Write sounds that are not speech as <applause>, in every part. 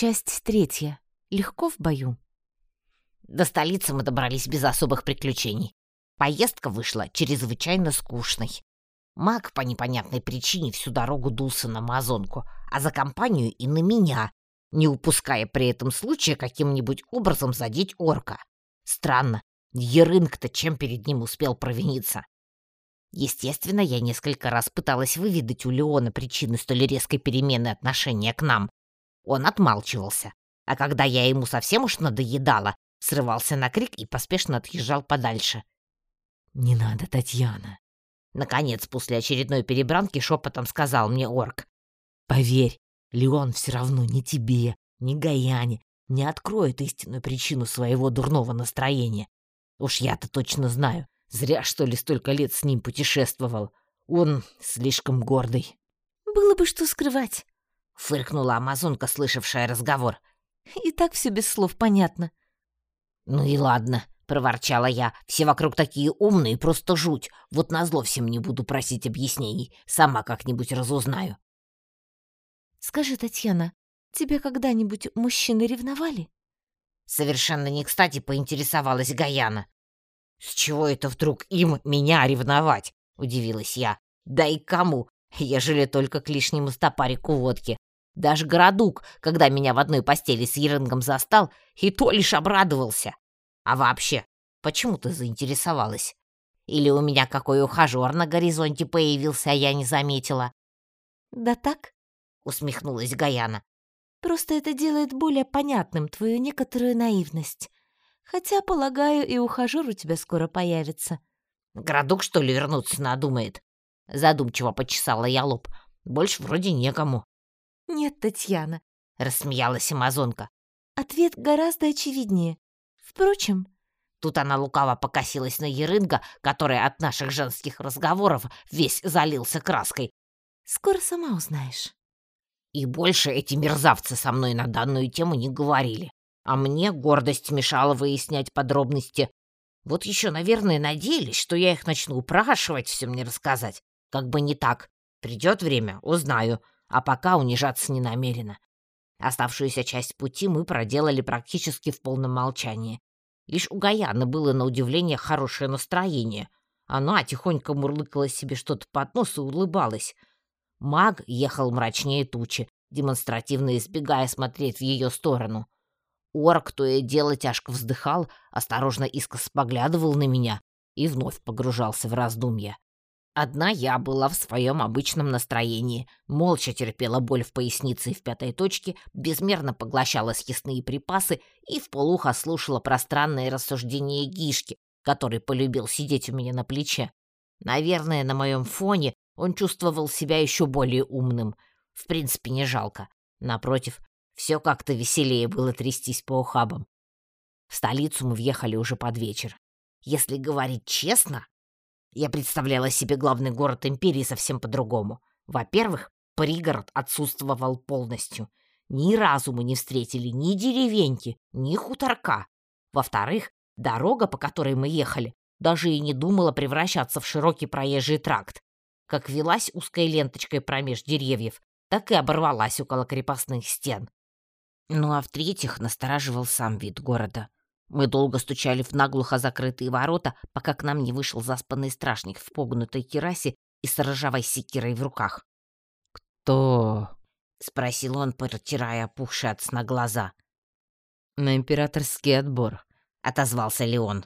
Часть третья. Легко в бою. До столицы мы добрались без особых приключений. Поездка вышла чрезвычайно скучной. Маг по непонятной причине всю дорогу дулся на Амазонку, а за компанию и на меня, не упуская при этом случая каким-нибудь образом задеть орка. Странно, Ерынг-то чем перед ним успел провиниться? Естественно, я несколько раз пыталась выведать у Леона причины столь резкой перемены отношения к нам. Он отмалчивался, а когда я ему совсем уж надоедала, срывался на крик и поспешно отъезжал подальше. «Не надо, Татьяна!» Наконец, после очередной перебранки шепотом сказал мне орк. «Поверь, Леон все равно ни тебе, ни Гаяне не откроет истинную причину своего дурного настроения. Уж я-то точно знаю, Зря, что ли, столько лет с ним путешествовал. Он слишком гордый. «Было бы что скрывать», — фыркнула амазонка, слышавшая разговор. «И так все без слов понятно». «Ну и ладно», — проворчала я. «Все вокруг такие умные, просто жуть. Вот назло всем не буду просить объяснений. Сама как-нибудь разузнаю». «Скажи, Татьяна, тебя когда-нибудь мужчины ревновали?» Совершенно не кстати поинтересовалась Гаяна. «С чего это вдруг им меня ревновать?» — удивилась я. «Да и кому, ежели только к лишнему стопарику водки. Даже Городук, когда меня в одной постели с Ерингом застал, и то лишь обрадовался. А вообще, почему ты заинтересовалась? Или у меня какой ухажер на горизонте появился, а я не заметила?» «Да так», — усмехнулась Гаяна. «Просто это делает более понятным твою некоторую наивность. Хотя, полагаю, и ухажер у тебя скоро появится. Городок, что ли, вернуться надумает? Задумчиво почесала я лоб. Больше вроде некому. Нет, Татьяна, рассмеялась амазонка. Ответ гораздо очевиднее. Впрочем, Тут она лукаво покосилась на Ерынга, который от наших женских разговоров весь залился краской. «Скоро сама узнаешь». И больше эти мерзавцы со мной на данную тему не говорили. А мне гордость мешала выяснять подробности. Вот еще, наверное, надеялись, что я их начну упрашивать все мне рассказать. Как бы не так. Придет время, узнаю. А пока унижаться не намерена. Оставшуюся часть пути мы проделали практически в полном молчании. Лишь у Гаяны было на удивление хорошее настроение. Она тихонько мурлыкала себе что-то под нос и улыбалась. Маг ехал мрачнее тучи, демонстративно избегая смотреть в ее сторону. Орк то и дело тяжко вздыхал, осторожно искос поглядывал на меня и вновь погружался в раздумья. Одна я была в своем обычном настроении, молча терпела боль в пояснице и в пятой точке, безмерно поглощала съестные припасы и вполуха слушала пространные рассуждения Гишки, который полюбил сидеть у меня на плече. Наверное, на моем фоне он чувствовал себя еще более умным. В принципе, не жалко. Напротив, все как-то веселее было трястись по ухабам. В столицу мы въехали уже под вечер. Если говорить честно, я представляла себе главный город империи совсем по-другому. Во-первых, пригород отсутствовал полностью. Ни разу мы не встретили ни деревеньки, ни хуторка. Во-вторых, дорога, по которой мы ехали, даже и не думала превращаться в широкий проезжий тракт. Как велась узкой ленточкой промеж деревьев, так и оборвалась около крепостных стен. Ну а в-третьих, настораживал сам вид города. Мы долго стучали в наглухо закрытые ворота, пока к нам не вышел заспанный стражник в погнутой керасе и с ржавой секирой в руках. «Кто?» — спросил он, протирая опухшие от сна глаза. «На императорский отбор», — отозвался Леон.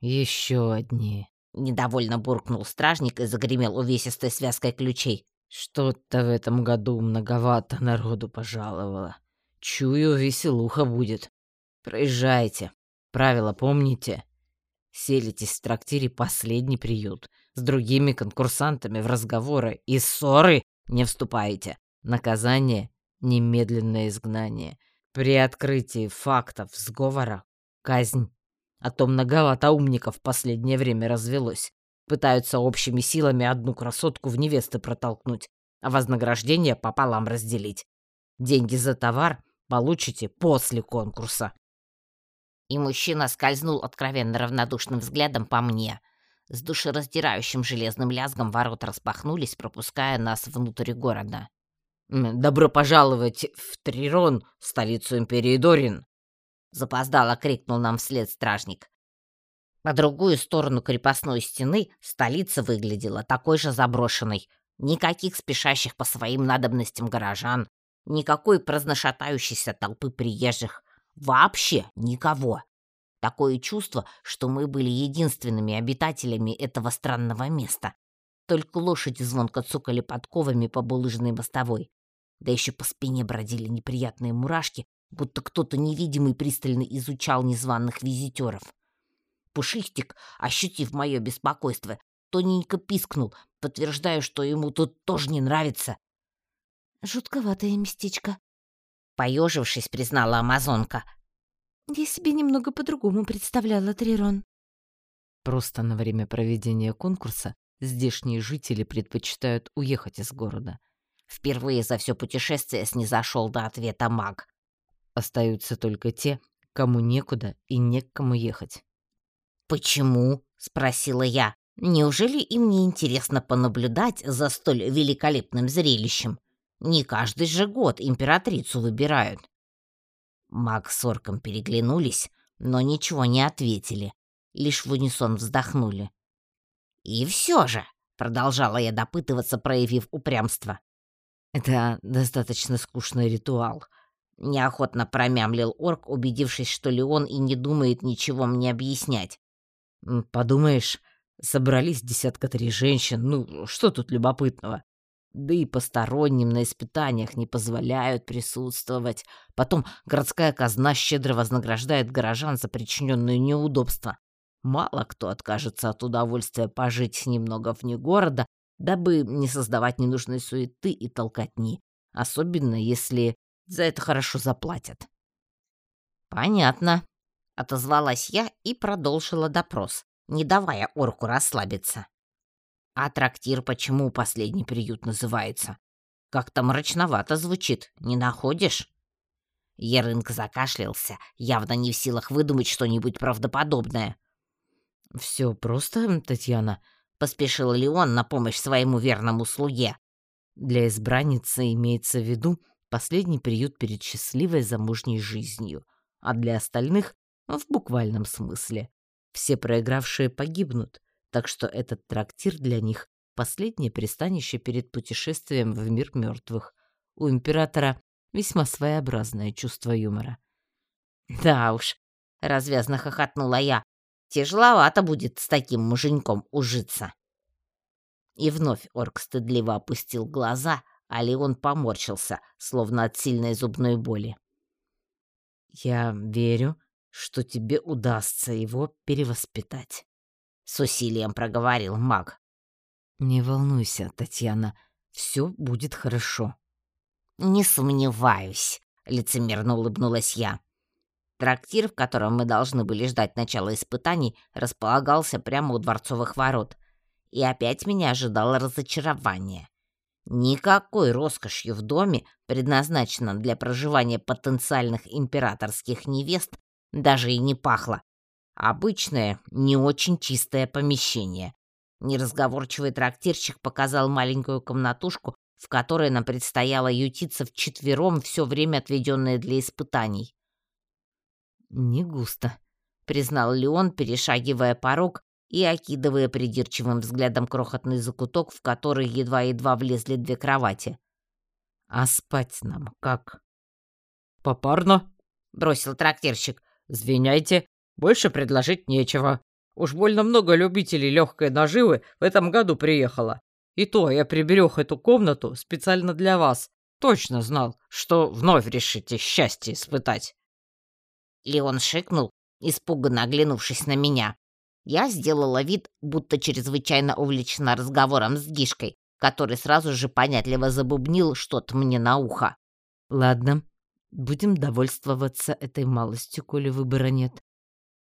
«Еще одни». Недовольно буркнул стражник и загремел увесистой связкой ключей. «Что-то в этом году многовато народу пожаловало. Чую, веселуха будет. Проезжайте. Правила помните. Селитесь в трактире «Последний приют». С другими конкурсантами в разговоры и ссоры не вступаете. Наказание — немедленное изгнание. При открытии фактов сговора — казнь. А то многовато умников в последнее время развелось. Пытаются общими силами одну красотку в невесты протолкнуть, а вознаграждение пополам разделить. Деньги за товар получите после конкурса». И мужчина скользнул откровенно равнодушным взглядом по мне. С душераздирающим железным лязгом ворот распахнулись, пропуская нас внутрь города. «Добро пожаловать в Трирон, столицу Империи Дорин!» Запоздало крикнул нам вслед стражник. По другую сторону крепостной стены столица выглядела такой же заброшенной. Никаких спешащих по своим надобностям горожан, никакой праздношатающейся толпы приезжих. Вообще никого. Такое чувство, что мы были единственными обитателями этого странного места. Только лошади звонко цукали подковами по булыжной мостовой. Да еще по спине бродили неприятные мурашки, будто кто-то невидимый пристально изучал незваных визитеров. Пушистик, ощутив мое беспокойство, тоненько пискнул, подтверждая, что ему тут тоже не нравится. «Жутковатое местечко», — поежившись, признала амазонка. «Я себе немного по-другому представляла Трирон». Просто на время проведения конкурса здешние жители предпочитают уехать из города. Впервые за все путешествие снизошел до ответа маг. Остаются только те, кому некуда и не к кому ехать. «Почему?» — спросила я. «Неужели им не интересно понаблюдать за столь великолепным зрелищем? Не каждый же год императрицу выбирают». Маг с орком переглянулись, но ничего не ответили, лишь в унисон вздохнули. «И все же», — продолжала я допытываться, проявив упрямство. «Это достаточно скучный ритуал», — неохотно промямлил орк, убедившись, что Леон и не думает ничего мне объяснять. Подумаешь, собрались десятка три женщин, ну что тут любопытного? Да и посторонним на испытаниях не позволяют присутствовать. Потом городская казна щедро вознаграждает горожан за причиненные неудобства. Мало кто откажется от удовольствия пожить немного вне города, дабы не создавать ненужной суеты и толкотни, особенно если за это хорошо заплатят. «Понятно», отозвалась я и продолжила допрос, не давая орку расслабиться. А трактир почему последний приют называется? Как-то мрачновато звучит, не находишь? Ерынг закашлялся, явно не в силах выдумать что-нибудь правдоподобное. «Все просто, Татьяна», — поспешил Леон на помощь своему верному слуге. «Для избранницы имеется в виду последний приют перед счастливой замужней жизнью, а для остальных в буквальном смысле. Все проигравшие погибнут, так что этот трактир для них — последнее пристанище перед путешествием в мир мертвых. У императора весьма своеобразное чувство юмора. <laughs> «Да уж», — развязно хохотнула я, — «тяжеловато будет с таким муженьком ужиться». И вновь орк стыдливо опустил глаза, а Леон поморщился, словно от сильной зубной боли. «Я верю, что тебе удастся его перевоспитать», — с усилием проговорил маг. «Не волнуйся, Татьяна, все будет хорошо». «Не сомневаюсь», — лицемерно улыбнулась я. Трактир, в котором мы должны были ждать начала испытаний, располагался прямо у дворцовых ворот. И опять меня ожидало разочарование. Никакой роскошью в доме, предназначенном для проживания потенциальных императорских невест, даже и не пахло. Обычное, не очень чистое помещение. Неразговорчивый трактирщик показал маленькую комнатушку, в которой нам предстояло ютиться вчетвером все время, отведенное для испытаний. «Не густо», — признал Леон, перешагивая порог и окидывая придирчивым взглядом крохотный закуток, в который едва-едва влезли две кровати. «А спать нам как?» «Попарно», — бросил трактирщик. Звиняйте, больше предложить нечего. Уж больно много любителей легкой наживы в этом году приехало. И то я приберег эту комнату специально для вас. Точно знал, что вновь решите счастье испытать. Леон шикнул, испуганно оглянувшись на меня. Я сделала вид, будто чрезвычайно увлечена разговором с Гишкой, который сразу же понятливо забубнил что-то мне на ухо. «Ладно, Будем довольствоваться этой малостью, коли выбора нет.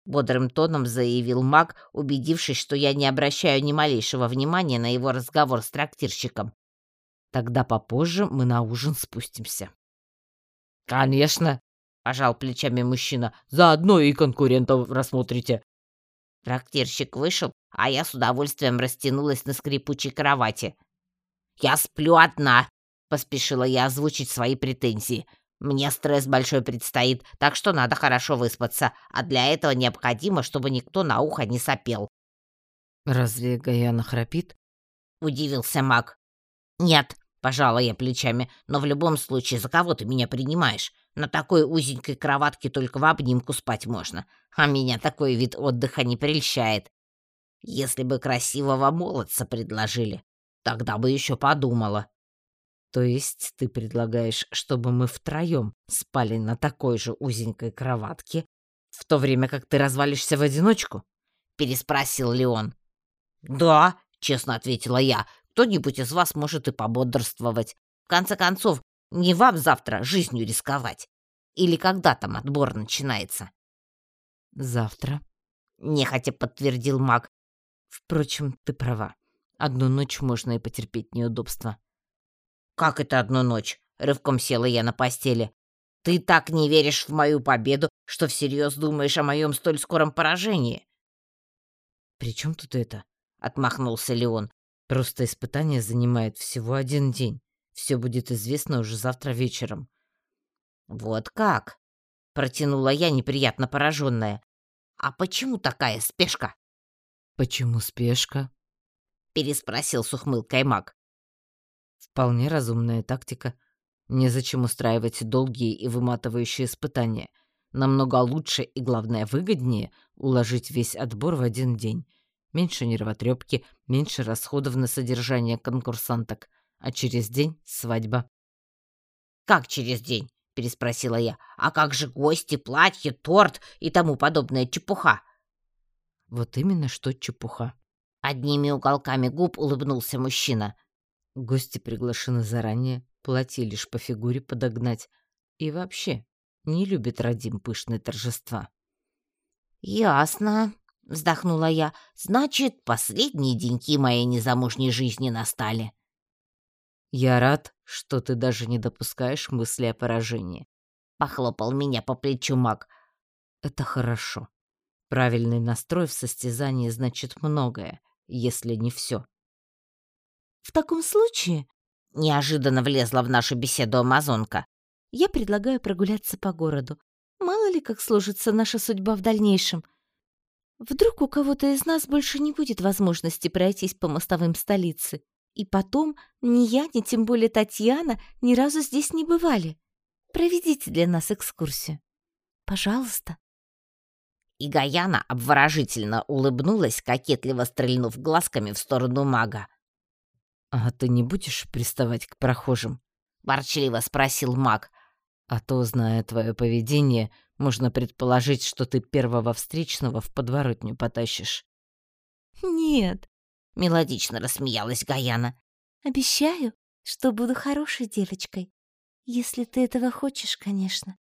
Бодрым тоном заявил маг, убедившись, что я не обращаю ни малейшего внимания на его разговор с трактирщиком. Тогда попозже мы на ужин спустимся. Конечно, пожал плечами мужчина. Заодно и конкурентов рассмотрите. Трактирщик вышел, а я с удовольствием растянулась на скрипучей кровати. «Я сплю одна!» — поспешила я озвучить свои претензии. «Мне стресс большой предстоит, так что надо хорошо выспаться, а для этого необходимо, чтобы никто на ухо не сопел». «Разве Гаяна храпит?» — удивился маг. «Нет», — пожала я плечами, «но в любом случае, за кого ты меня принимаешь? На такой узенькой кроватке только в обнимку спать можно, а меня такой вид отдыха не прельщает. Если бы красивого молодца предложили, тогда бы еще подумала». То есть ты предлагаешь, чтобы мы втроем спали на такой же узенькой кроватке, в то время как ты развалишься в одиночку? Переспросил Леон. Да, честно ответила я. Кто-нибудь из вас может и пободрствовать. В конце концов, не вам завтра жизнью рисковать. Или когда там отбор начинается? Завтра. Нехотя подтвердил маг. Впрочем, ты права. Одну ночь можно и потерпеть неудобства. «Как это одну ночь?» — рывком села я на постели. «Ты так не веришь в мою победу, что всерьез думаешь о моем столь скором поражении?» «При чем тут это?» — отмахнулся Леон. «Просто испытание занимает всего один день. Все будет известно уже завтра вечером». «Вот как?» — протянула я, неприятно пораженная. «А почему такая спешка?» «Почему спешка?» — переспросил с ухмылкой маг. Вполне разумная тактика. Незачем устраивать долгие и выматывающие испытания. Намного лучше и, главное, выгоднее уложить весь отбор в один день. Меньше нервотрепки, меньше расходов на содержание конкурсанток. А через день — свадьба. «Как через день?» — переспросила я. «А как же гости, платье, торт и тому подобная чепуха?» «Вот именно что чепуха». Одними уголками губ улыбнулся мужчина. Гости приглашены заранее, платье лишь по фигуре подогнать. И вообще, не любит Радим пышные торжества. «Ясно», — вздохнула я. «Значит, последние деньки моей незамужней жизни настали». «Я рад, что ты даже не допускаешь мысли о поражении», — похлопал меня по плечу маг. «Это хорошо. Правильный настрой в состязании значит многое, если не все. В таком случае, неожиданно влезла в нашу беседу амазонка, я предлагаю прогуляться по городу. Мало ли как сложится наша судьба в дальнейшем. Вдруг у кого-то из нас больше не будет возможности пройтись по мостовым столицы. И потом ни я, ни тем более Татьяна ни разу здесь не бывали. Проведите для нас экскурсию. Пожалуйста. И Гаяна обворожительно улыбнулась, кокетливо стрельнув глазками в сторону мага. «А ты не будешь приставать к прохожим?» — ворчливо спросил маг. «А то, зная твое поведение, можно предположить, что ты первого встречного в подворотню потащишь». «Нет», — мелодично рассмеялась Гаяна. «Обещаю, что буду хорошей девочкой, если ты этого хочешь, конечно».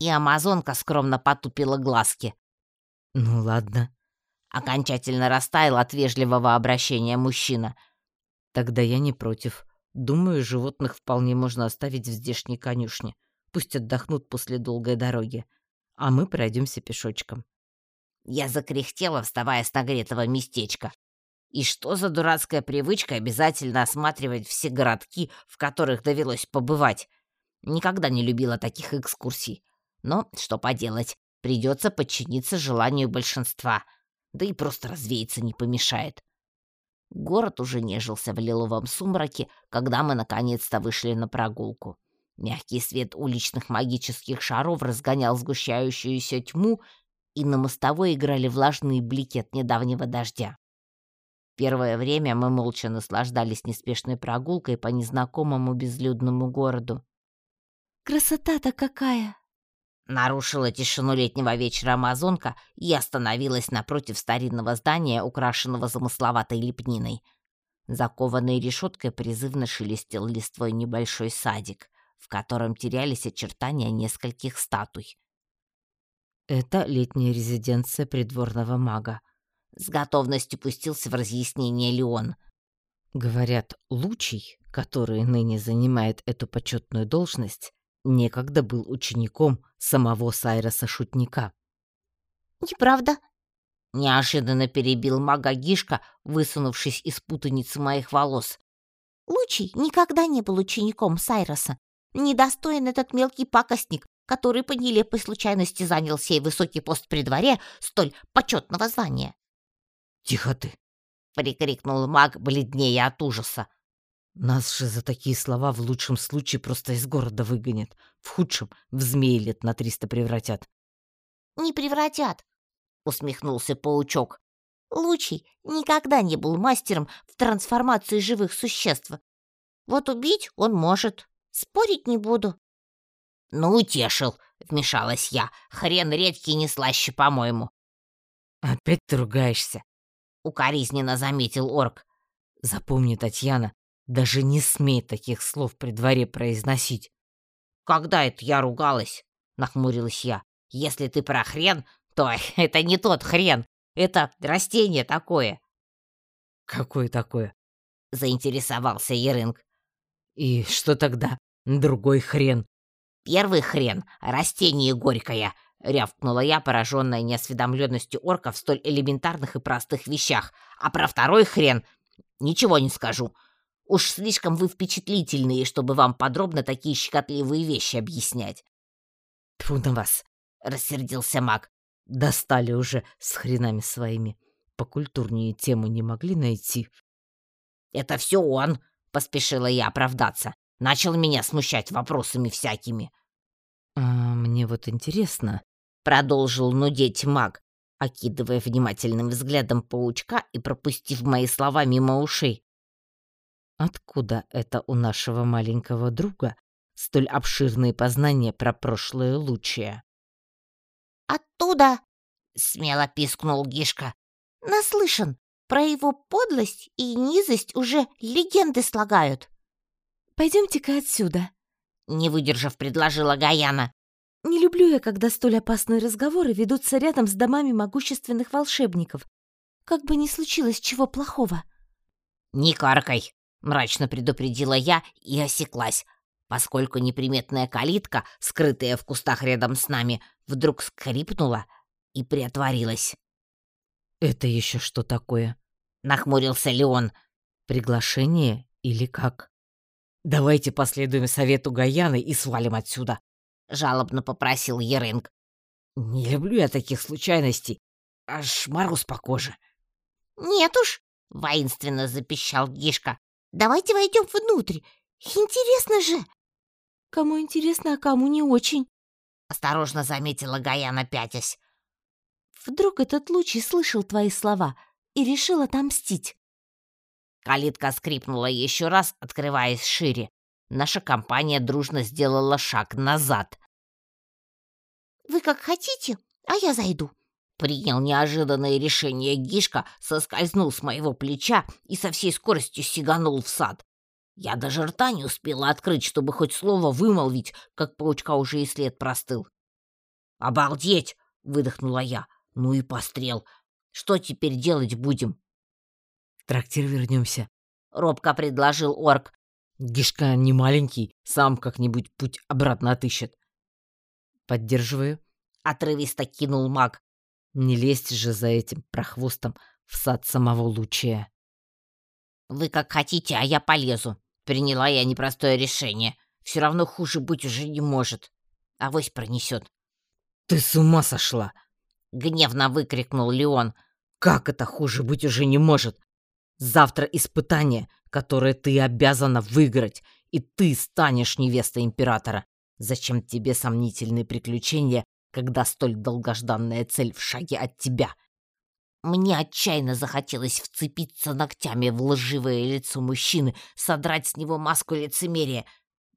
И амазонка скромно потупила глазки. «Ну ладно». Окончательно растаял от вежливого обращения мужчина — Тогда я не против. Думаю, животных вполне можно оставить в здешней конюшне. Пусть отдохнут после долгой дороги. А мы пройдемся пешочком. Я закряхтела, вставая с нагретого местечка. И что за дурацкая привычка обязательно осматривать все городки, в которых довелось побывать? Никогда не любила таких экскурсий. Но что поделать, придется подчиниться желанию большинства. Да и просто развеяться не помешает. Город уже нежился в лиловом сумраке, когда мы наконец-то вышли на прогулку. Мягкий свет уличных магических шаров разгонял сгущающуюся тьму, и на мостовой играли влажные блики от недавнего дождя. Первое время мы молча наслаждались неспешной прогулкой по незнакомому безлюдному городу. «Красота-то какая!» Нарушила тишину летнего вечера амазонка и остановилась напротив старинного здания, украшенного замысловатой лепниной. Закованный решеткой призывно шелестел листвой небольшой садик, в котором терялись очертания нескольких статуй. «Это летняя резиденция придворного мага», — с готовностью пустился в разъяснение Леон. «Говорят, Лучий, который ныне занимает эту почетную должность, некогда был учеником самого Сайроса Шутника. «Неправда», — неожиданно перебил мага Гишка, высунувшись из путаницы моих волос. Лучий никогда не был учеником Сайроса. Недостоин этот мелкий пакостник, который по нелепой случайности занял сей высокий пост при дворе столь почетного звания. «Тихо ты!» — прикрикнул маг, бледнее от ужаса. «Нас же за такие слова в лучшем случае просто из города выгонят, в худшем — в змеи лет на триста превратят». «Не превратят!» — усмехнулся паучок. Лучий никогда не был мастером в трансформации живых существ. Вот убить он может. Спорить не буду. «Ну, утешил», — вмешалась я. «Хрен редкий не слаще, по-моему». «Опять ты ругаешься», — укоризненно заметил орк. «Запомни, Татьяна, даже не смей таких слов при дворе произносить». «Когда это я ругалась?» — нахмурилась я. «Если ты про хрен, то <laughs> это не тот хрен, это растение такое. Какое такое? Заинтересовался Ерынг. И что тогда? Другой хрен. Первый хрен — растение горькое, рявкнула я, пораженная неосведомленностью орков в столь элементарных и простых вещах. А про второй хрен ничего не скажу. Уж слишком вы впечатлительные, чтобы вам подробно такие щекотливые вещи объяснять. Тьфу на вас, рассердился маг. Достали уже с хренами своими. Покультурнее тему не могли найти. «Это все он!» — поспешила я оправдаться. Начал меня смущать вопросами всякими. «А мне вот интересно...» — продолжил нудеть маг, окидывая внимательным взглядом паучка и пропустив мои слова мимо ушей. «Откуда это у нашего маленького друга столь обширные познания про прошлое лучшее?» оттуда!» — смело пискнул Гишка. «Наслышан, про его подлость и низость уже легенды слагают». «Пойдемте-ка отсюда», — не выдержав, предложила Гаяна. «Не люблю я, когда столь опасные разговоры ведутся рядом с домами могущественных волшебников. Как бы ни случилось чего плохого». «Не каркай», — мрачно предупредила я и осеклась, поскольку неприметная калитка, скрытая в кустах рядом с нами, вдруг скрипнула и приотворилась. «Это еще что такое?» — нахмурился Леон. «Приглашение или как?» «Давайте последуем совету Гаяны и свалим отсюда», — жалобно попросил Ерынг. «Не люблю я таких случайностей. Аж мороз по коже». «Нет уж», — воинственно запищал Гишка. «Давайте войдем внутрь. Интересно же!» Кому интересно, а кому не очень. Осторожно заметила Гаяна, пятясь. Вдруг этот лучи слышал твои слова и решил отомстить. Калитка скрипнула еще раз, открываясь шире. Наша компания дружно сделала шаг назад. «Вы как хотите, а я зайду», — принял неожиданное решение Гишка, соскользнул с моего плеча и со всей скоростью сиганул в сад. Я даже рта не успела открыть, чтобы хоть слово вымолвить, как паучка уже и след простыл. «Обалдеть!» — выдохнула я. «Ну и пострел! Что теперь делать будем?» «В трактир вернемся», — робко предложил орк. «Гишка не маленький, сам как-нибудь путь обратно отыщет». «Поддерживаю», — отрывисто кинул маг. «Не лезть же за этим прохвостом в сад самого лучия». «Вы как хотите, а я полезу», Приняла я непростое решение. Все равно хуже быть уже не может. Авось пронесет. «Ты с ума сошла!» — гневно выкрикнул Леон. «Как это хуже быть уже не может? Завтра испытание, которое ты обязана выиграть, и ты станешь невестой императора. Зачем тебе сомнительные приключения, когда столь долгожданная цель в шаге от тебя?» Мне отчаянно захотелось вцепиться ногтями в лживое лицо мужчины, содрать с него маску лицемерия.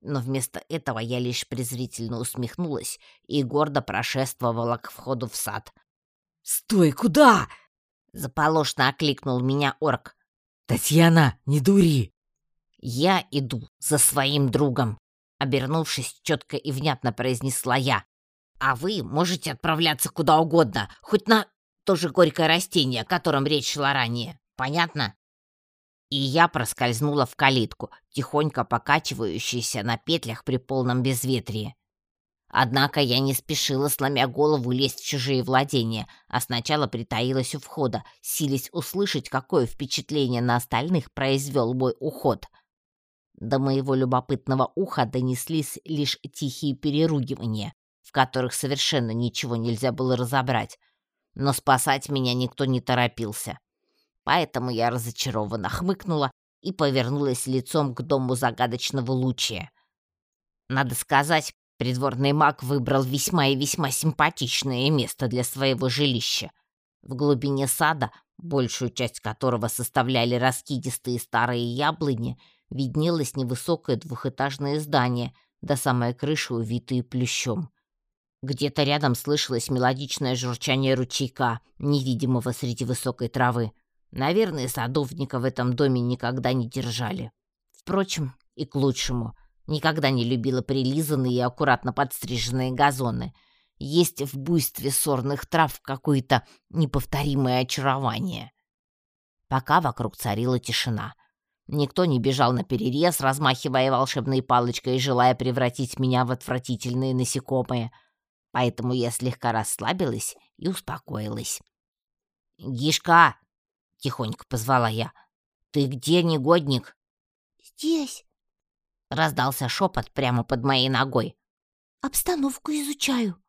Но вместо этого я лишь презрительно усмехнулась и гордо прошествовала к входу в сад. «Стой, куда?» — заполошно окликнул меня орк. «Татьяна, не дури!» «Я иду за своим другом», — обернувшись, четко и внятно произнесла я. «А вы можете отправляться куда угодно, хоть на тоже горькое растение, о котором речь шла ранее. Понятно? И я проскользнула в калитку, тихонько покачивающуюся на петлях при полном безветрии. Однако я не спешила, сломя голову, лезть в чужие владения, а сначала притаилась у входа, силясь услышать, какое впечатление на остальных произвел мой уход. До моего любопытного уха донеслись лишь тихие переругивания, в которых совершенно ничего нельзя было разобрать. Но спасать меня никто не торопился. Поэтому я разочарованно хмыкнула и повернулась лицом к дому загадочного лучия. Надо сказать, придворный маг выбрал весьма и весьма симпатичное место для своего жилища. В глубине сада, большую часть которого составляли раскидистые старые яблони, виднелось невысокое двухэтажное здание, до самой крыши увитые плющом. Где-то рядом слышалось мелодичное журчание ручейка, невидимого среди высокой травы. Наверное, садовника в этом доме никогда не держали. Впрочем, и к лучшему. Никогда не любила прилизанные и аккуратно подстриженные газоны. Есть в буйстве сорных трав какое-то неповторимое очарование. Пока вокруг царила тишина. Никто не бежал на перерез, размахивая волшебной палочкой и желая превратить меня в отвратительные насекомые. Поэтому я слегка расслабилась и успокоилась. «Гишка!» — тихонько позвала я. «Ты где, негодник?» «Здесь», — раздался шепот прямо под моей ногой. «Обстановку изучаю».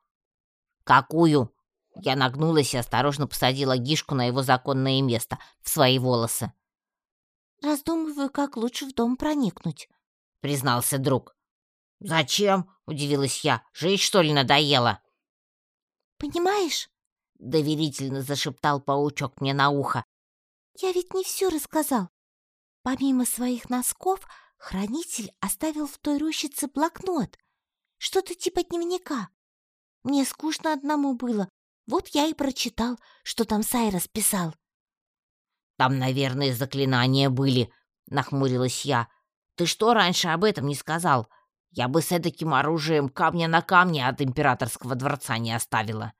«Какую?» Я нагнулась и осторожно посадила Гишку на его законное место, в свои волосы. «Раздумываю, как лучше в дом проникнуть», — признался друг. «Зачем?» — удивилась я. «Жить, что ли, надоело?» «Понимаешь?» — доверительно зашептал паучок мне на ухо. Я ведь не все рассказал. Помимо своих носков, хранитель оставил в той рощице блокнот. Что-то типа дневника. Мне скучно одному было. Вот я и прочитал, что там Сайрос писал. «Там, наверное, заклинания были», — нахмурилась я. «Ты что раньше об этом не сказал? Я бы с таким оружием камня на камне от императорского дворца не оставила».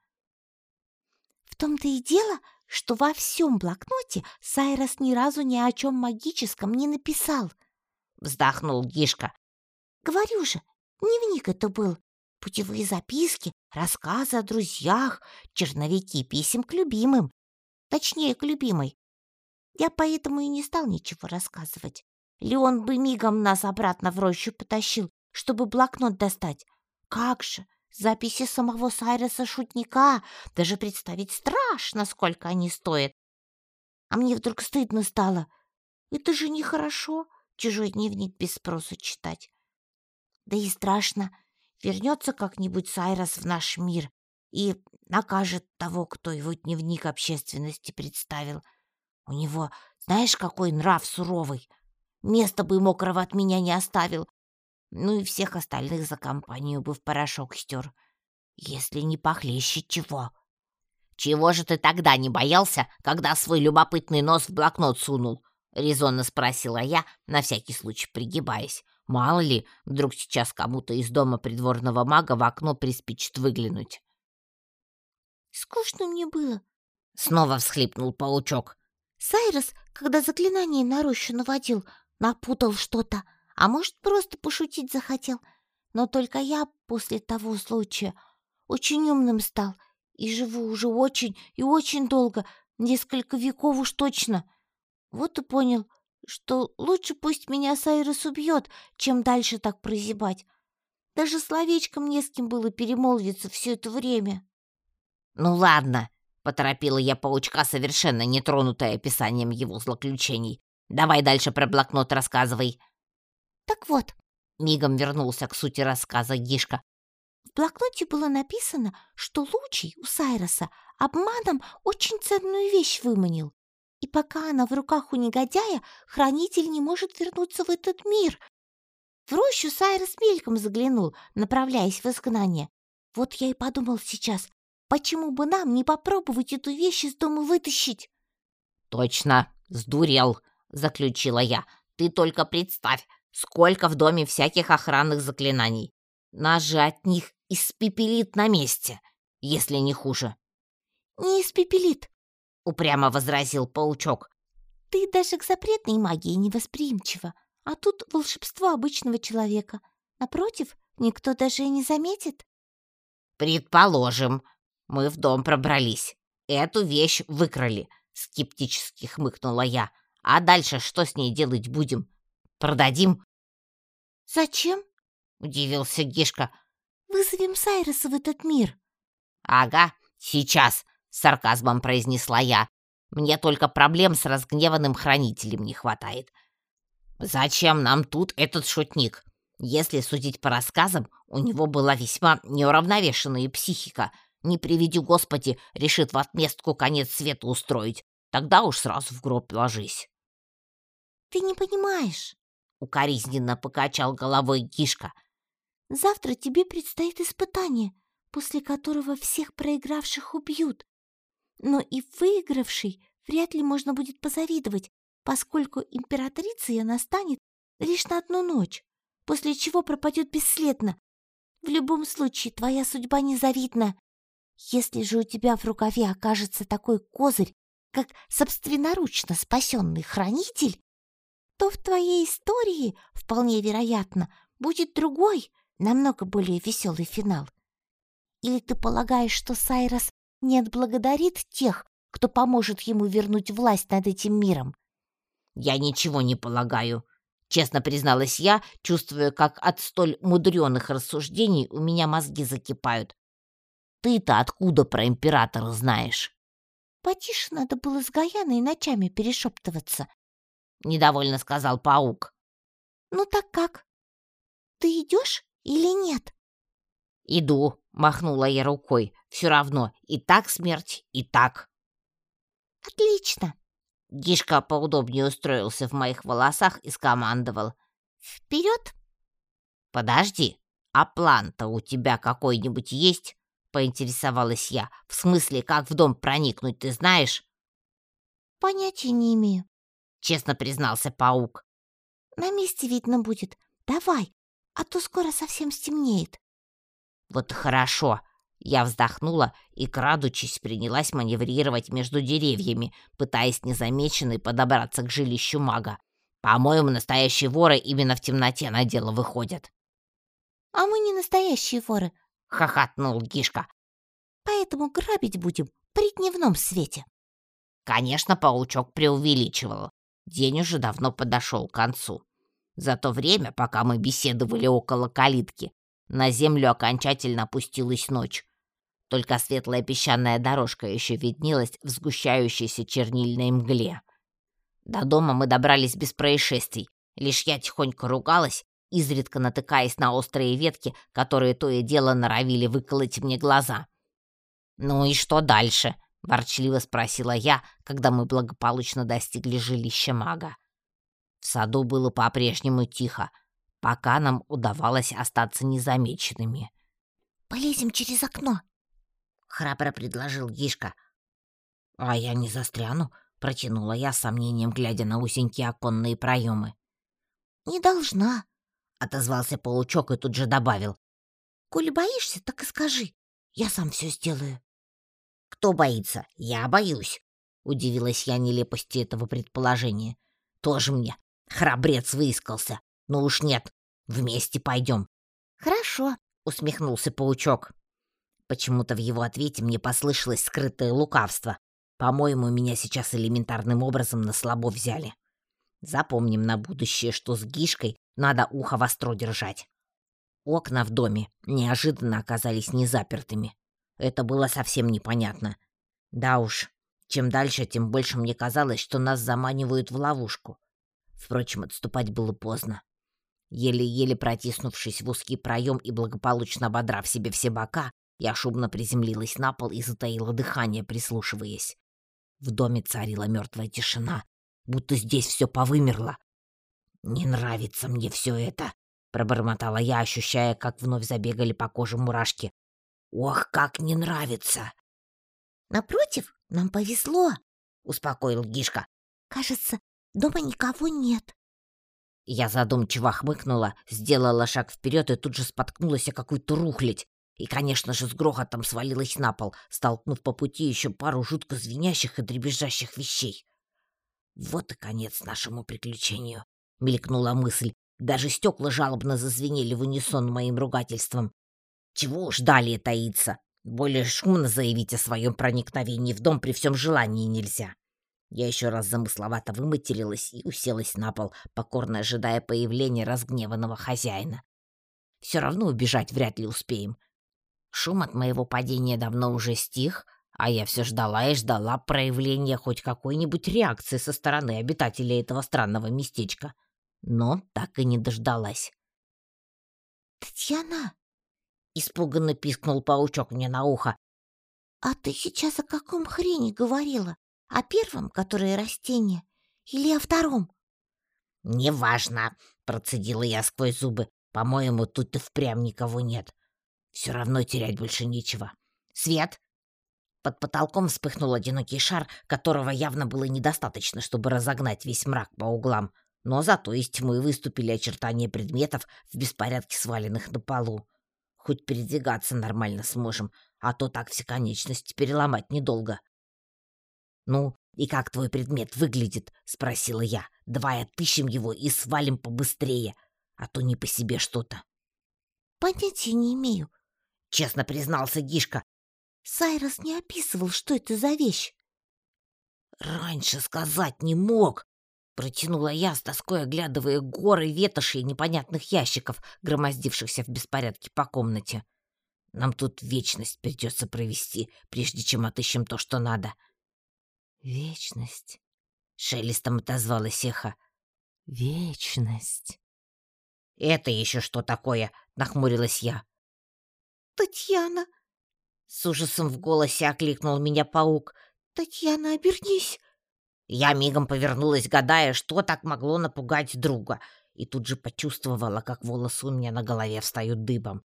В том-то и дело, что во всем блокноте Сайрос ни разу ни о чем магическом не написал. Вздохнул Гишка. Говорю же, дневник это был. Путевые записки, рассказы о друзьях, черновики писем к любимым. Точнее, к любимой. Я поэтому и не стал ничего рассказывать. Леон бы мигом нас обратно в рощу потащил, чтобы блокнот достать. Как же, Записи самого Сайреса шутника даже представить страшно, сколько они стоят. А мне вдруг стыдно стало. Это же нехорошо, чужой дневник без спроса читать. Да и страшно. Вернется как-нибудь Сайрос в наш мир и накажет того, кто его дневник общественности представил. У него, знаешь, какой нрав суровый. Места бы мокрого от меня не оставил, ну и всех остальных за компанию бы в порошок стер. Если не похлеще чего. «Чего же ты тогда не боялся, когда свой любопытный нос в блокнот сунул?» — резонно спросила я, на всякий случай пригибаясь. Мало ли, вдруг сейчас кому-то из дома придворного мага в окно приспичит выглянуть. «Скучно мне было», — снова всхлипнул паучок. «Сайрос, когда заклинание на рощу наводил, напутал что-то. А может, просто пошутить захотел. Но только я после того случая очень умным стал и живу уже очень и очень долго, несколько веков уж точно. Вот и понял, что лучше пусть меня Сайрес убьет, чем дальше так прозябать. Даже словечком не с кем было перемолвиться все это время. «Ну ладно», — поторопила я паучка, совершенно не тронутая описанием его злоключений. «Давай дальше про блокнот рассказывай». Так вот, мигом вернулся к сути рассказа Гишка. В блокноте было написано, что Лучий у Сайроса обманом очень ценную вещь выманил. И пока она в руках у негодяя, хранитель не может вернуться в этот мир. В рощу Сайрос мельком заглянул, направляясь в изгнание. Вот я и подумал сейчас, почему бы нам не попробовать эту вещь из дома вытащить? «Точно, сдурел», — заключила я. «Ты только представь, Сколько в доме всяких охранных заклинаний. Же от них испепелит на месте, если не хуже. «Не испепелит», — упрямо возразил паучок. «Ты даже к запретной магии невосприимчива, а тут волшебство обычного человека. Напротив, никто даже и не заметит». «Предположим, мы в дом пробрались. Эту вещь выкрали», — скептически хмыкнула я. «А дальше что с ней делать будем? Продадим? «Зачем?» — удивился Гишка. «Вызовем Сайроса в этот мир». «Ага, сейчас», — с сарказмом произнесла я. «Мне только проблем с разгневанным хранителем не хватает. Зачем нам тут этот шутник? Если судить по рассказам, у него была весьма неуравновешенная психика. Не приведи Господи, решит в отместку конец света устроить. Тогда уж сразу в гроб ложись. «Ты не понимаешь», — укоризненно покачал головой Гишка. «Завтра тебе предстоит испытание, после которого всех проигравших убьют. Но и выигравший вряд ли можно будет позавидовать, поскольку императрицей она станет лишь на одну ночь, после чего пропадет бесследно. В любом случае, твоя судьба незавидна. Если же у тебя в рукаве окажется такой козырь, как собственноручно спасенный хранитель, то в твоей истории, вполне вероятно, будет другой, намного более веселый финал. Или ты полагаешь, что Сайрос не отблагодарит тех, кто поможет ему вернуть власть над этим миром? «Я ничего не полагаю», — честно призналась я, чувствуя, как от столь мудреных рассуждений у меня мозги закипают. «Ты-то откуда про императора знаешь?» «Потише надо было с Гаяной ночами перешептываться», — недовольно сказал паук. «Ну так как? Ты идешь или нет?» «Иду», — махнула я рукой. «Все равно и так смерть, и так». «Отлично!» Гишка поудобнее устроился в моих волосах и скомандовал. «Вперед!» «Подожди, а план-то у тебя какой-нибудь есть?» — поинтересовалась я. «В смысле, как в дом проникнуть, ты знаешь?» «Понятия не имею», — честно признался паук. «На месте видно будет. Давай, а то скоро совсем стемнеет». «Вот хорошо», я вздохнула и, крадучись, принялась маневрировать между деревьями, пытаясь незамеченной подобраться к жилищу мага. По-моему, настоящие воры именно в темноте на дело выходят. «А мы не настоящие воры», — хохотнул Гишка. «Поэтому грабить будем при дневном свете». Конечно, паучок преувеличивал. День уже давно подошел к концу. За то время, пока мы беседовали около калитки, на землю окончательно опустилась ночь. Только светлая песчаная дорожка еще виднелась в сгущающейся чернильной мгле. До дома мы добрались без происшествий. Лишь я тихонько ругалась, изредка натыкаясь на острые ветки, которые то и дело норовили выколоть мне глаза. «Ну и что дальше?» — ворчливо спросила я, когда мы благополучно достигли жилища мага. В саду было по-прежнему тихо, пока нам удавалось остаться незамеченными. «Полезем через окно», храбро предложил Гишка. «А я не застряну», — протянула я с сомнением, глядя на узенькие оконные проемы. «Не должна», — отозвался паучок и тут же добавил. «Коли боишься, так и скажи. Я сам все сделаю». «Кто боится? Я боюсь», — удивилась я нелепости этого предположения. «Тоже мне храбрец выискался. Ну уж нет, вместе пойдем». «Хорошо», — усмехнулся паучок. Почему-то в его ответе мне послышалось скрытое лукавство. По-моему, меня сейчас элементарным образом на слабо взяли. Запомним на будущее, что с Гишкой надо ухо востро держать. Окна в доме неожиданно оказались незапертыми. Это было совсем непонятно. Да уж, чем дальше, тем больше мне казалось, что нас заманивают в ловушку. Впрочем, отступать было поздно. Еле-еле протиснувшись в узкий проем и благополучно ободрав себе все бока, я шумно приземлилась на пол и затаила дыхание, прислушиваясь. В доме царила мертвая тишина, будто здесь все повымерло. «Не нравится мне все это», — пробормотала я, ощущая, как вновь забегали по коже мурашки. «Ох, как не нравится!» «Напротив, нам повезло», — успокоил Гишка. «Кажется, дома никого нет». Я задумчиво хмыкнула, сделала шаг вперед и тут же споткнулась о какую-то рухлядь и, конечно же, с грохотом свалилась на пол, столкнув по пути еще пару жутко звенящих и дребезжащих вещей. «Вот и конец нашему приключению», — мелькнула мысль. Даже стекла жалобно зазвенели в унисон моим ругательством. «Чего уж далее таиться? Более шумно заявить о своем проникновении в дом при всем желании нельзя. Я еще раз замысловато выматерилась и уселась на пол, покорно ожидая появления разгневанного хозяина. Все равно убежать вряд ли успеем. Шум от моего падения давно уже стих, а я все ждала и ждала проявления хоть какой-нибудь реакции со стороны обитателей этого странного местечка. Но так и не дождалась. «Татьяна!» — испуганно пискнул паучок мне на ухо. «А ты сейчас о каком хрени говорила? О первом, которое растение, или о втором?» «Неважно», — процедила я сквозь зубы. «По-моему, тут и впрямь никого нет. Все равно терять больше нечего. Свет!» Под потолком вспыхнул одинокий шар, которого явно было недостаточно, чтобы разогнать весь мрак по углам. Но зато из тьмы выступили очертания предметов в беспорядке сваленных на полу. Хоть передвигаться нормально сможем, а то так все конечности переломать недолго. «Ну, и как твой предмет выглядит?» — спросила я. «Давай отыщем его и свалим побыстрее, а то не по себе что-то». «Понятия не имею», — честно признался Гишка. Сайрос не описывал, что это за вещь. «Раньше сказать не мог», — протянула я с тоской, оглядывая горы ветоши и непонятных ящиков, громоздившихся в беспорядке по комнате. «Нам тут вечность придется провести, прежде чем отыщем то, что надо». «Вечность», — шелестом отозвалась Эха. «Вечность». «Это еще что такое?» — нахмурилась я. «Татьяна!» С ужасом в голосе окликнул меня паук. «Татьяна, обернись!» Я мигом повернулась, гадая, что так могло напугать друга, и тут же почувствовала, как волосы у меня на голове встают дыбом.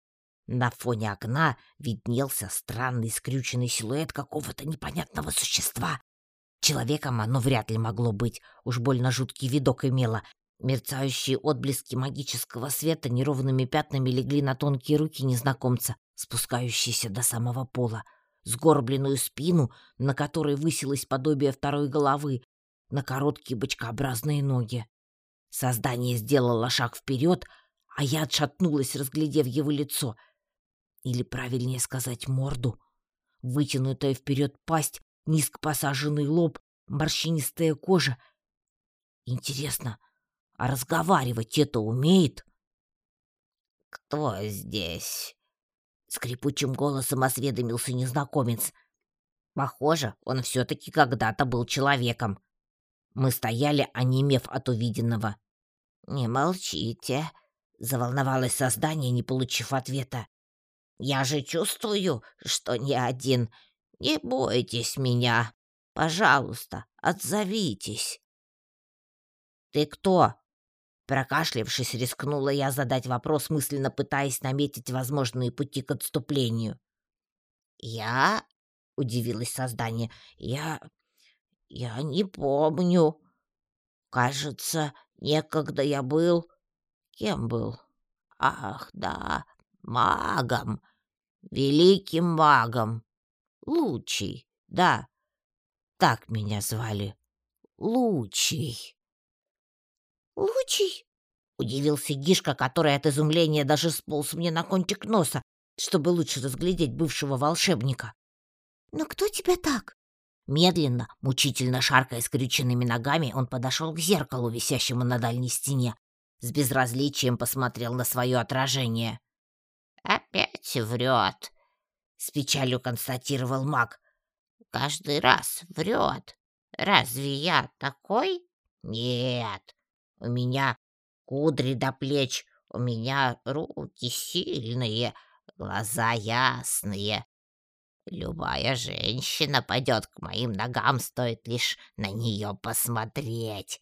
На фоне окна виднелся странный скрюченный силуэт какого-то непонятного существа. Человеком оно вряд ли могло быть, уж больно жуткий видок имело. Мерцающие отблески магического света неровными пятнами легли на тонкие руки незнакомца, спускающиеся до самого пола, сгорбленную спину, на которой высилось подобие второй головы, на короткие бочкообразные ноги. Создание сделало шаг вперед, а я отшатнулась, разглядев его лицо. Или, правильнее сказать, морду. Вытянутая вперед пасть, низко посаженный лоб, морщинистая кожа. Интересно, а разговаривать это умеет? «Кто здесь?» Скрипучим голосом осведомился незнакомец. Похоже, он все-таки когда-то был человеком. Мы стояли, онемев от увиденного. «Не молчите», — заволновалось создание, не получив ответа. «Я же чувствую, что не один. Не бойтесь меня. Пожалуйста, отзовитесь». «Ты кто?» Прокашлявшись, рискнула я задать вопрос, мысленно пытаясь наметить возможные пути к отступлению. «Я?» — удивилось создание. «Я... я не помню. Кажется, некогда я был... Кем был? Ах, да, магом. Великим магом. Лучий, да. Так меня звали. Лучий». «Лучий?» — удивился Гишка, который от изумления даже сполз мне на кончик носа, чтобы лучше разглядеть бывшего волшебника. «Но кто тебя так?» Медленно, мучительно шаркая скрюченными ногами, он подошел к зеркалу, висящему на дальней стене. С безразличием посмотрел на свое отражение. «Опять врет», — с печалью констатировал маг. «Каждый раз врет. Разве я такой? Нет, у меня кудри до плеч, у меня руки сильные, глаза ясные. Любая женщина пойдет к моим ногам, стоит лишь на нее посмотреть.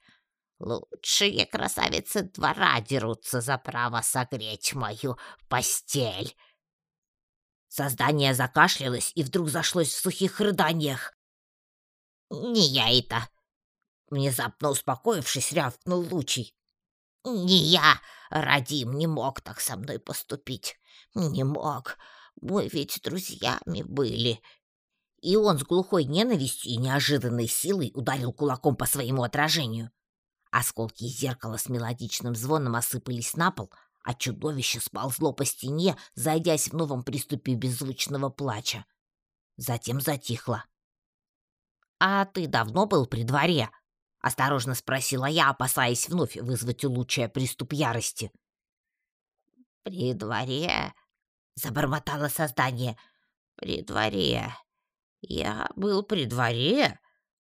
Лучшие красавицы двора дерутся за право согреть мою постель. Создание закашлялось и вдруг зашлось в сухих рыданиях. «Не я это!» Внезапно успокоившись, рявкнул Лучий. «Не я, Радим, не мог так со мной поступить. Не мог. Мы ведь друзьями были». И он с глухой ненавистью и неожиданной силой ударил кулаком по своему отражению. Осколки зеркала с мелодичным звоном осыпались на пол, а чудовище сползло по стене, зайдясь в новом приступе беззвучного плача. Затем затихло. «А ты давно был при дворе?» — осторожно спросила я, опасаясь вновь вызвать у приступ ярости. «При дворе?» — забормотало создание. «При дворе. Я был при дворе?»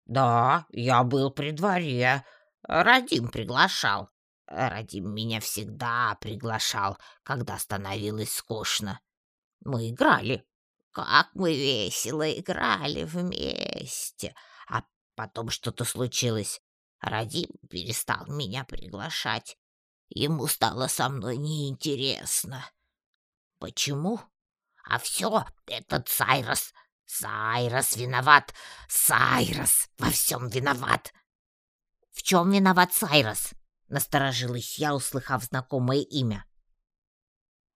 «Да, я был при дворе. Радим приглашал. Радим меня всегда приглашал, когда становилось скучно. Мы играли. Как мы весело играли вместе. А потом что-то случилось. Радим перестал меня приглашать. Ему стало со мной неинтересно. Почему? А все этот Сайрос. Сайрос виноват. Сайрос во всем виноват. В чем виноват Сайрос? Насторожилась я, услыхав знакомое имя.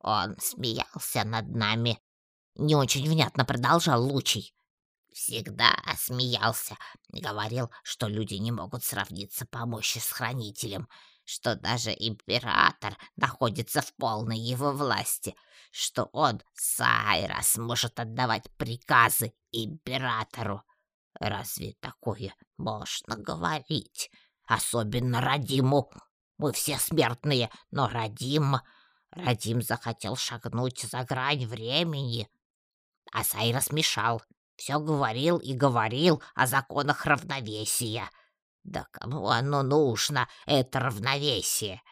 Он смеялся над нами. Не очень внятно продолжал Лучий. Всегда смеялся. Говорил, что люди не могут сравниться по мощи с Хранителем — что даже император находится в полной его власти, что он, Сайрос, может отдавать приказы императору. Разве такое можно говорить? Особенно Радиму. Мы все смертные, но Радим... Радим захотел шагнуть за грань времени. А Сайрос мешал. Все говорил и говорил о законах равновесия — да кому оно нужно, это равновесие?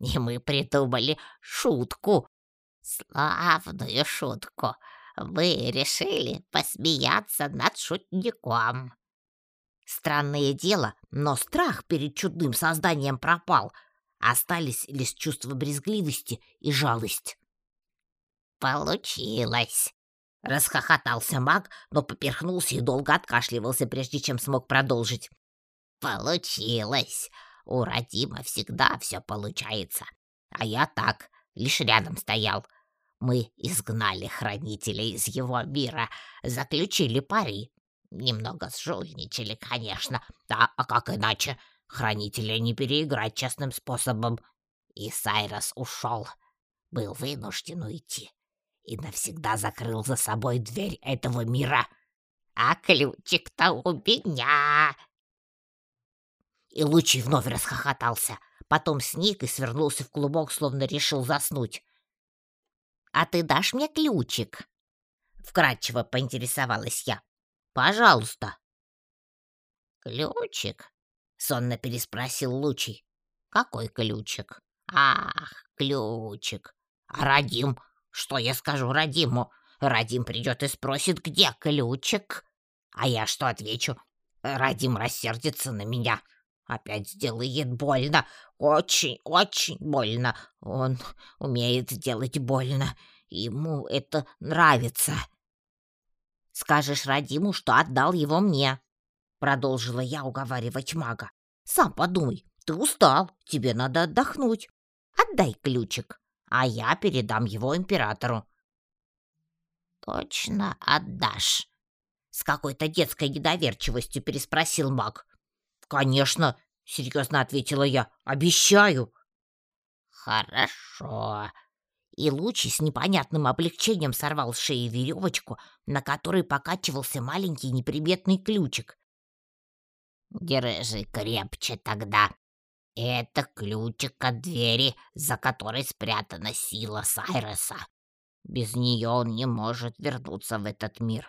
И мы придумали шутку. Славную шутку. Мы решили посмеяться над шутником. Странное дело, но страх перед чудным созданием пропал. Остались лишь чувство брезгливости и жалость. «Получилось!» Расхохотался маг, но поперхнулся и долго откашливался, прежде чем смог продолжить. Получилось. У Радима всегда все получается. А я так, лишь рядом стоял. Мы изгнали хранителя из его мира, заключили пари. Немного сжульничали, конечно. Да, а как иначе? Хранителя не переиграть честным способом. И Сайрос ушел. Был вынужден уйти. И навсегда закрыл за собой дверь этого мира. А ключик-то у меня и Лучи вновь расхохотался. Потом сник и свернулся в клубок, словно решил заснуть. «А ты дашь мне ключик?» Вкратчиво поинтересовалась я. «Пожалуйста». «Ключик?» — сонно переспросил Лучий. «Какой ключик?» «Ах, ключик! А Радим? Что я скажу Радиму? Радим придет и спросит, где ключик?» А я что отвечу? Радим рассердится на меня. Опять сделает больно. Очень, очень больно. Он умеет делать больно. Ему это нравится. Скажешь Радиму, что отдал его мне. Продолжила я уговаривать мага. Сам подумай, ты устал, тебе надо отдохнуть. Отдай ключик, а я передам его императору. Точно отдашь? С какой-то детской недоверчивостью переспросил маг. «Конечно», — серьезно ответила я. «Обещаю». «Хорошо». И Лучи с непонятным облегчением сорвал с шеи веревочку, на которой покачивался маленький неприметный ключик. «Держи крепче тогда. Это ключик от двери, за которой спрятана сила Сайреса. Без нее он не может вернуться в этот мир.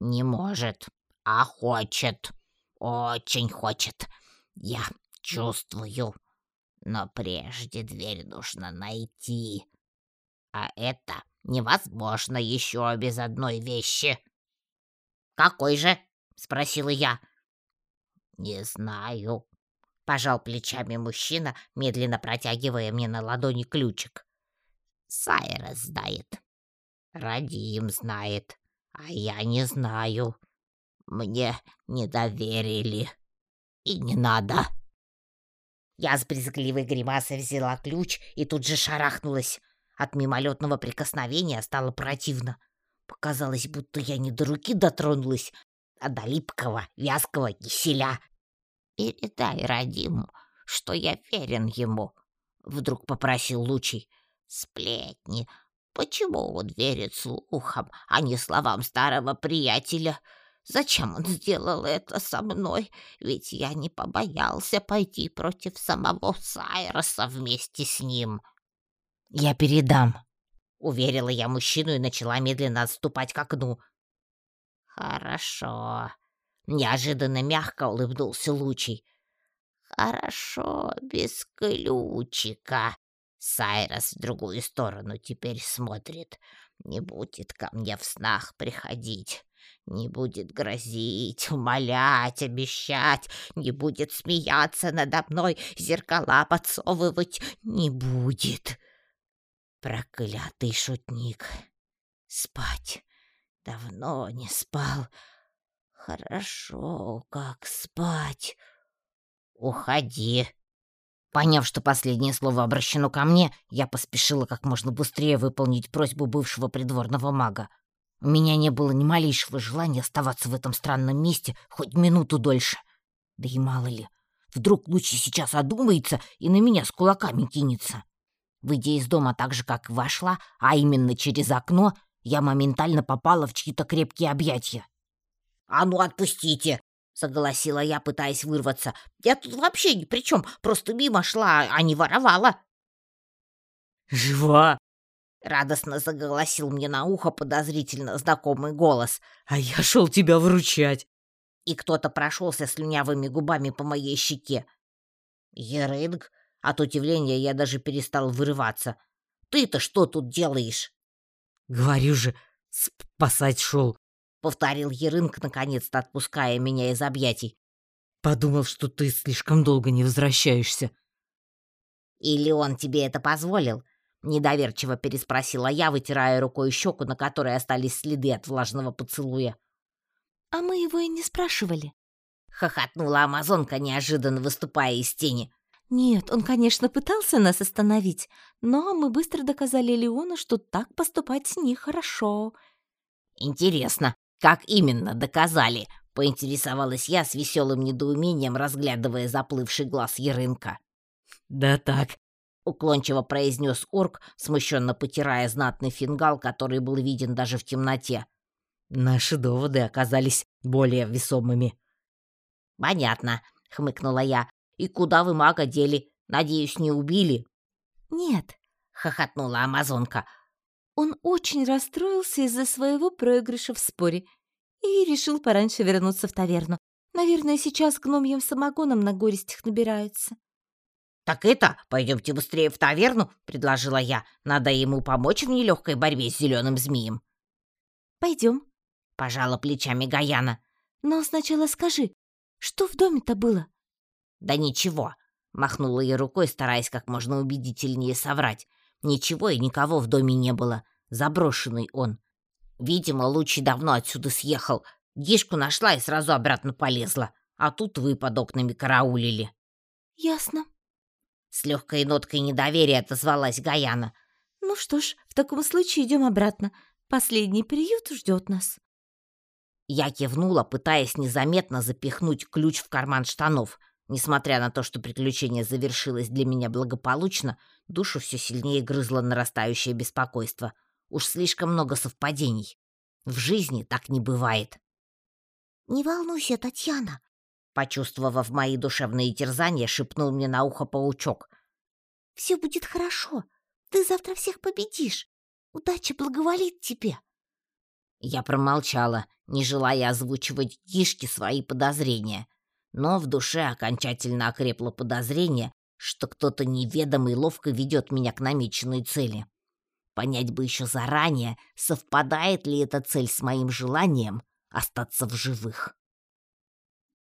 Не может, а хочет». Очень хочет. Я чувствую. Но прежде дверь нужно найти. А это невозможно еще без одной вещи. «Какой же?» — спросила я. «Не знаю», — пожал плечами мужчина, медленно протягивая мне на ладони ключик. «Сайра знает. Радим знает, а я не знаю мне не доверили. И не надо. Я с брезгливой гримасой взяла ключ и тут же шарахнулась. От мимолетного прикосновения стало противно. Показалось, будто я не до руки дотронулась, а до липкого, вязкого киселя. «Передай Радиму, что я верен ему», — вдруг попросил Лучий. «Сплетни. Почему он верит слухам, а не словам старого приятеля? Зачем он сделал это со мной? Ведь я не побоялся пойти против самого Сайроса вместе с ним. Я передам, уверила я мужчину и начала медленно отступать к окну. Хорошо. Неожиданно мягко улыбнулся Лучий. Хорошо, без ключика. Сайрос в другую сторону теперь смотрит. Не будет ко мне в снах приходить. Не будет грозить, умолять, обещать, не будет смеяться надо мной, зеркала подсовывать не будет. Проклятый шутник. Спать. Давно не спал. Хорошо, как спать. Уходи. Поняв, что последнее слово обращено ко мне, я поспешила как можно быстрее выполнить просьбу бывшего придворного мага. У меня не было ни малейшего желания оставаться в этом странном месте хоть минуту дольше. Да и мало ли, вдруг Лучи сейчас одумается и на меня с кулаками кинется. Выйдя из дома так же, как вошла, а именно через окно, я моментально попала в чьи-то крепкие объятия. «А ну отпустите!» — согласила я, пытаясь вырваться. «Я тут вообще ни при чем, просто мимо шла, а не воровала». «Жива!» Радостно заголосил мне на ухо подозрительно знакомый голос. «А я шел тебя выручать!» И кто-то прошелся слюнявыми губами по моей щеке. «Ерынг!» От удивления я даже перестал вырываться. «Ты-то что тут делаешь?» «Говорю же, спасать шел!» Повторил Ерынг, наконец-то отпуская меня из объятий. «Подумал, что ты слишком долго не возвращаешься». «Или он тебе это позволил?» Недоверчиво переспросила я, вытирая рукой щеку, на которой остались следы от влажного поцелуя. «А мы его и не спрашивали», — хохотнула амазонка, неожиданно выступая из тени. «Нет, он, конечно, пытался нас остановить, но мы быстро доказали Леону, что так поступать нехорошо». «Интересно, как именно доказали?» — поинтересовалась я с веселым недоумением, разглядывая заплывший глаз Ерынка. «Да так, уклончиво произнес орк, смущенно потирая знатный фингал, который был виден даже в темноте. Наши доводы оказались более весомыми. Понятно, хмыкнула я. И куда вы мага дели? Надеюсь, не убили? Нет, хохотнула амазонка. Он очень расстроился из-за своего проигрыша в споре и решил пораньше вернуться в таверну. Наверное, сейчас гномьим самогоном на горестях набирается. «Так это, пойдемте быстрее в таверну», — предложила я. «Надо ему помочь в нелегкой борьбе с зеленым змеем». «Пойдем», — пожала плечами Гаяна. «Но сначала скажи, что в доме-то было?» «Да ничего», — махнула я рукой, стараясь как можно убедительнее соврать. «Ничего и никого в доме не было. Заброшенный он. Видимо, Лучи давно отсюда съехал. Гишку нашла и сразу обратно полезла. А тут вы под окнами караулили». «Ясно», с легкой ноткой недоверия отозвалась Гаяна. «Ну что ж, в таком случае идем обратно. Последний приют ждет нас». Я кивнула, пытаясь незаметно запихнуть ключ в карман штанов. Несмотря на то, что приключение завершилось для меня благополучно, душу все сильнее грызло нарастающее беспокойство. Уж слишком много совпадений. В жизни так не бывает. «Не волнуйся, Татьяна», Почувствовав мои душевные терзания, шепнул мне на ухо паучок. «Все будет хорошо. Ты завтра всех победишь. Удача благоволит тебе». Я промолчала, не желая озвучивать Гишке свои подозрения. Но в душе окончательно окрепло подозрение, что кто-то неведомый ловко ведет меня к намеченной цели. Понять бы еще заранее, совпадает ли эта цель с моим желанием остаться в живых.